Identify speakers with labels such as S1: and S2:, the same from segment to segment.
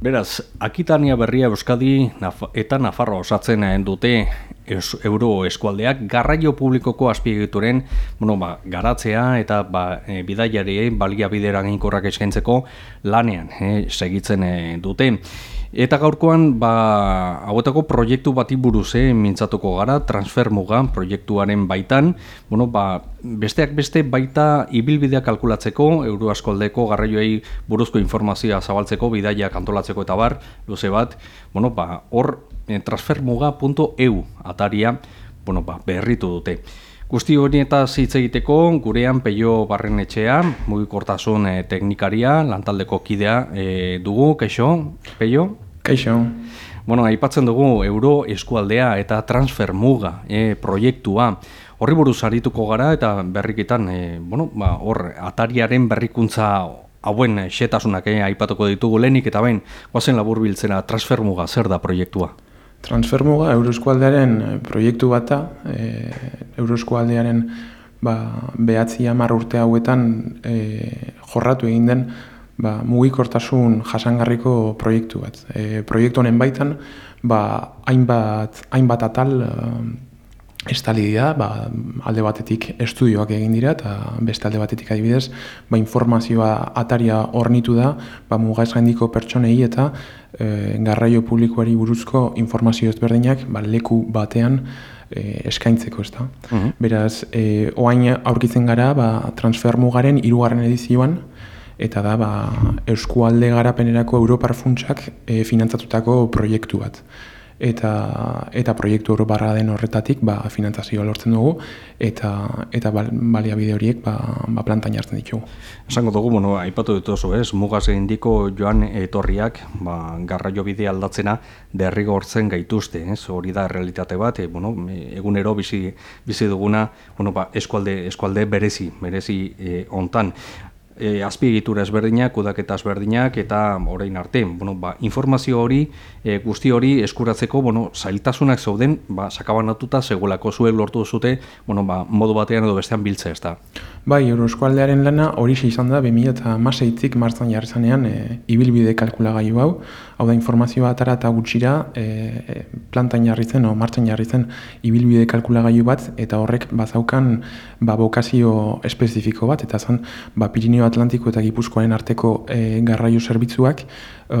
S1: Beraz, Akitania berria Euskadi eta Nafarro osatzen dute euro eskualdeak garraio publikoko azpiegituren bueno, ba, garatzea eta ba, e, bidaiari balia bidera ginkorrak eskaintzeko lanean e, segitzen e, dute. Eta gaurkoan, ba, hauetako proiektu bati buruz, eh, mintzatuko gara, transfermuga proiektuaren baitan, bueno, ba, besteak beste baita ibilbidea kalkulatzeko, euroaskoldeko garraioei buruzko informazioa zabaltzeko, bidaia kantolatzeko eta bar, luze bat, bueno, ba, hor eh, transfermuga.eu ataria, bueno, ba, berritu dute. Guzti hori eta zitze egiteko gurean peio barren etxea, mugikortasun e, teknikaria, lantaldeko kidea e, dugu, kaixo, peio?
S2: Kaixo.
S1: Bueno, aipatzen dugu euro eskualdea eta transfer muga e, proiektua. Horri buruz arituko gara eta berrikitan, e, bueno, ba, hor, atariaren berrikuntza hauen xetasunak e, aipatuko ditugu lehenik eta bain, guazen labur biltzena transfer muga, zer da proiektua?
S2: Transfermuga Euroskualdearen eh, proiektu bata, e, Euroskualdearen ba, behatzi amar urte hauetan e, jorratu egin den ba, mugikortasun jasangarriko proiektu bat. E, proiektu honen baitan, ba, hainbat, hainbat atal estali dira, ba, alde batetik estudioak egin dira, eta beste alde batetik adibidez, ba, informazioa ataria ornitu da, ba, mugaz gaindiko pertsonei eta e, garraio publikoari buruzko informazio ezberdinak ba, leku batean e, eskaintzeko ez da. Mhm. Beraz, e, oain aurkitzen gara ba, transfermugaren irugarren edizioan, eta da ba, Euskualde garapenerako Europar funtsak e, finantzatutako proiektu bat eta eta proiektu oro barra den horretatik ba finantzazioa lortzen dugu eta eta baliabide horiek ba ba plantan jartzen ditugu.
S1: Esango dugu, bueno, aipatu dut oso, ez? Mugaz indiko joan etorriak, ba garraio bide aldatzena derrigortzen gaituzte, ez? Hori da realitate bat, e, bueno, egunero bizi bizi duguna, bueno, ba eskualde eskualde berezi, berezi e, hontan e, azpiegitura ezberdinak, kudaketa ezberdinak eta orain arte, bueno, ba, informazio hori, e, guzti hori eskuratzeko, bueno, zailtasunak zauden, ba, sakabanatuta segulako zuek lortu zute, bueno, ba, modu batean edo bestean biltze ez da.
S2: Bai, Euroeskualdearen lana hori izan da, 2000 eta maseitzik martzan jarri zanean, e, ibilbide kalkulagailu hau, hau da informazioa atara eta gutxira, e, e, plantan jarri zen, o martzan jarri zen, ibilbide kalkulagailu bat, eta horrek bazaukan, ba, bokazio espezifiko bat, eta zan, ba, Pirineo Atlantiko eta Gipuzkoaren arteko e, garraio zerbitzuak e,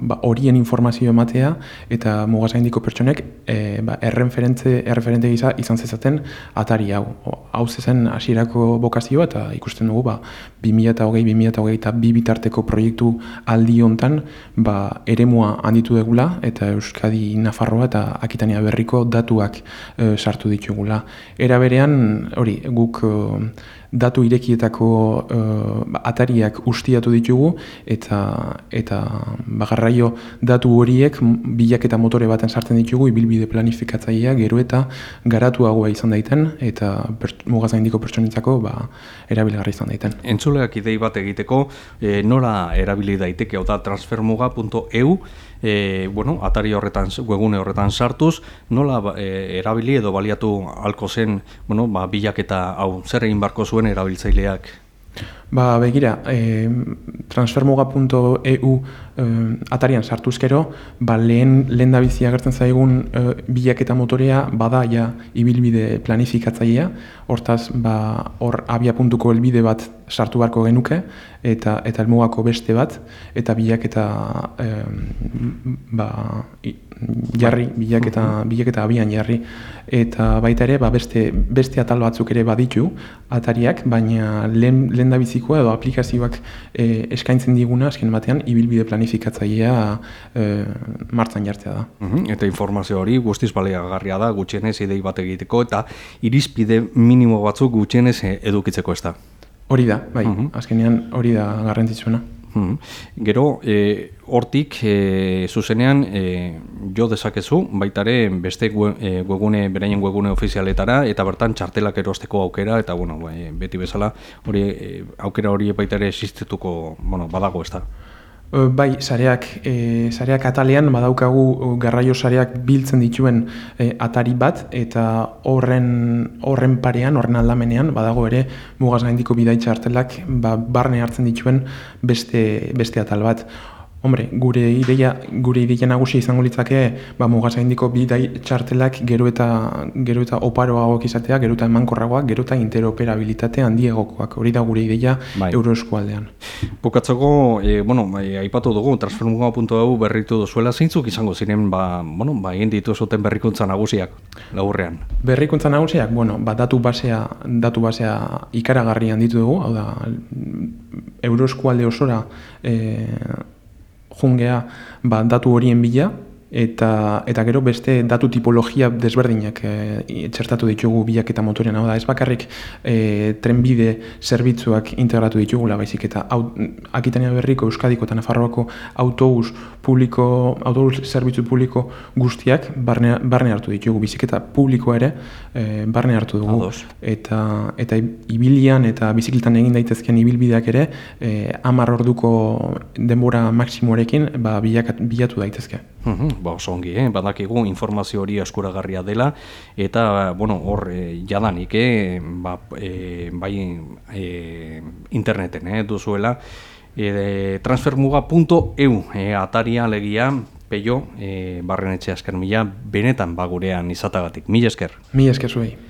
S2: ba, horien informazio ematea eta mugazaindiko pertsonek e, ba, erreferente, erreferente gisa izan zezaten atari hau. Hau zezen hasierako bokazioa eta ikusten dugu ba, 2008-2008 eta bi bitarteko proiektu aldi hontan ba, eremua handitu degula eta Euskadi Nafarroa eta Akitania berriko datuak e, sartu ditugula. Era berean, hori, guk datu irekietako uh, atariak ustiatu ditugu eta eta bagarraio datu horiek bilaketa motore baten sartzen ditugu ibilbide planifikatzaileak gero eta garatuagoa izan daiten eta mugazaindiko pertsonitzako ba, erabilgarri izan daiten.
S1: Entzuleak idei bat egiteko e, nola erabili daiteke hau da transfermuga.eu e, bueno, atari horretan, webune horretan sartuz, nola e, erabili edo baliatu halko zen, bueno, ba, bilaketa hau zer egin barko zuen erabiltzaileak?
S2: Ba, begira, e, transfermuga.eu e, atarian sartuzkero, ba, lehen, lehen da bizi agertzen zaigun e, bilaketa motorea bada ja ibilbide planifikatzailea, hortaz, ba, hor abia puntuko helbide bat sartu barko genuke, eta eta elmugako beste bat, eta bilaketa e, ba, jarri, bilaketa, bilaketa abian jarri, eta baita ere, ba, beste, beste atal batzuk ere baditu atariak, baina lehen, lehen da bizikoa edo aplikazioak e, eskaintzen diguna, azken batean, ibilbide planifikatzailea e, martzan jartzea da.
S1: Mhm, eta informazio hori guztiz baliagarria da, gutxienez idei bat egiteko, eta irizpide minimo batzuk gutxienez edukitzeko ez da.
S2: Hori da, bai, mhm. azkenean hori da garrantzitsuena.
S1: Hmm. Gero, e, hortik, e, zuzenean, e, jo dezakezu, baitare beste e, webgune, beraien webgune ofizialetara, eta bertan txartelak erosteko aukera, eta bueno, bai, beti bezala, hori, e, aukera hori baitare existituko bueno, badago ez da.
S2: Bai, sareak, e, sareak atalean badaukagu garraio sareak biltzen dituen e, atari bat eta horren horren parean, horren aldamenean badago ere mugaz gaindiko bidaitza artelak ba, barne hartzen dituen beste, beste atal bat. Hombre, gure ideia, gure ideia nagusia izango litzake, ba, mugazaindiko bidai txartelak gero eta, gero eta oparoagoak izatea, gero eta emankorragoak, gero eta interoperabilitate handiegokoak. Hori da gure ideia
S1: Bai.
S2: euroeskualdean.
S1: Bukatzeko, e, bueno, bai, aipatu dugu, transfermuga.eu berritu duzuela, zeintzuk izango ziren, ba, bueno, ba, egin ditu zuten berrikuntza nagusiak, laburrean.
S2: Berrikuntza nagusiak, bueno, ba, datu basea, datu basea ikaragarri handitu dugu, hau da, euroeskualde osora e, jungea ba, datu horien bila, eta, eta gero beste datu tipologia desberdinak e, txertatu ditugu bilak eta motorean, hau da, ez bakarrik e, trenbide zerbitzuak integratu ditugula baizik, eta au, Akitania Berriko, Euskadiko eta Nafarroako autobus publiko, autobus zerbitzu publiko guztiak barne, barne hartu ditugu, biziketa publikoa ere e, barne hartu dugu.
S1: Ados.
S2: Eta, eta ibilian eta bizikletan egin daitezkeen ibilbideak ere e, amar orduko denbora maksimoarekin ba, bilatu daitezke.
S1: Mhm, ba, oso ongi, eh? badakigu informazio hori eskuragarria dela, eta, bueno, hor, e, jadanik, eh? ba, e, bai e, interneten eh? duzuela, e, transfermuga.eu e, ataria legia, peio, e, barren etxe asker mila, benetan bagurean izatagatik. Mila esker.
S2: Mi esker zuei.